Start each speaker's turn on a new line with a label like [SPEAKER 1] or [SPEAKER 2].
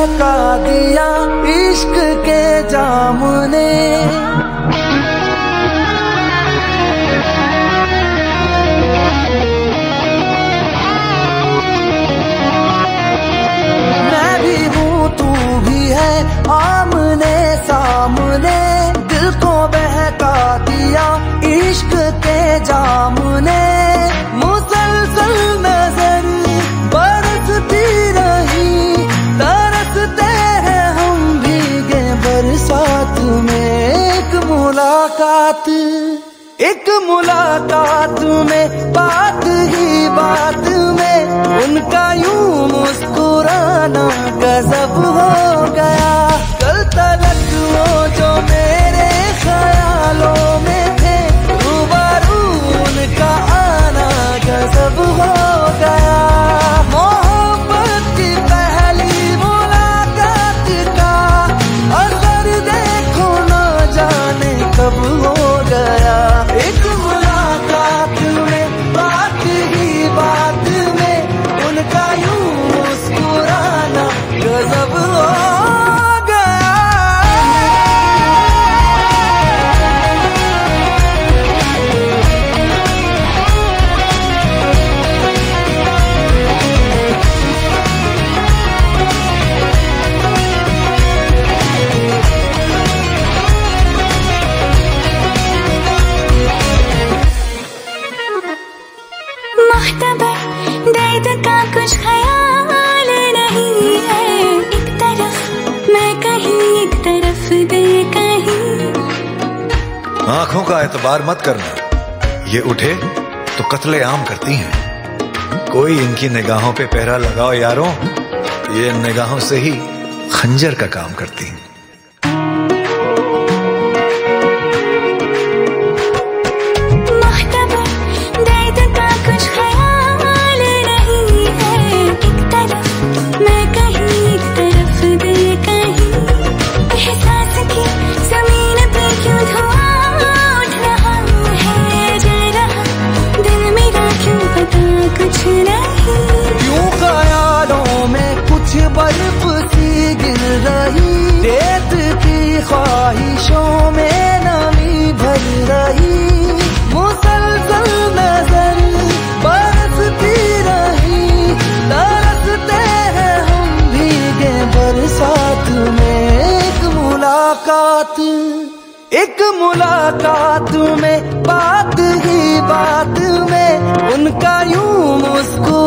[SPEAKER 1] बहका दिया इश्क के जाम ने मैं भी हूँ, तू भी है आमने सामने। दिल को बहका दिया इश्क के जाम बरसात में एक मुलाकात एक मुलाकात में बात ही बात में, उनका यूँ मुस्कुराना गजब हो। का
[SPEAKER 2] कुछ ख्याल नहीं है। एक तरफ़ मैं कहीं, एक तरफ़ कहीं।
[SPEAKER 3] आँखों का एतबार मत करना। ये उठे तो कत्ले आम करती हैं। कोई इनकी निगाहों पे पहरा लगाओ यारों। ये निगाहों से ही खंजर का काम करती हैं।
[SPEAKER 2] कुछ
[SPEAKER 1] बर्फ़ सी गिर रही, रेत की ख्वाहिशों में नमी भर रही। मुसलसल नज़र बरसती रही, तरसते हैं हम भीगे बरसात में। एक मुलाकात एक मुलाकात में, बात ही बात में, उनका यूँ गया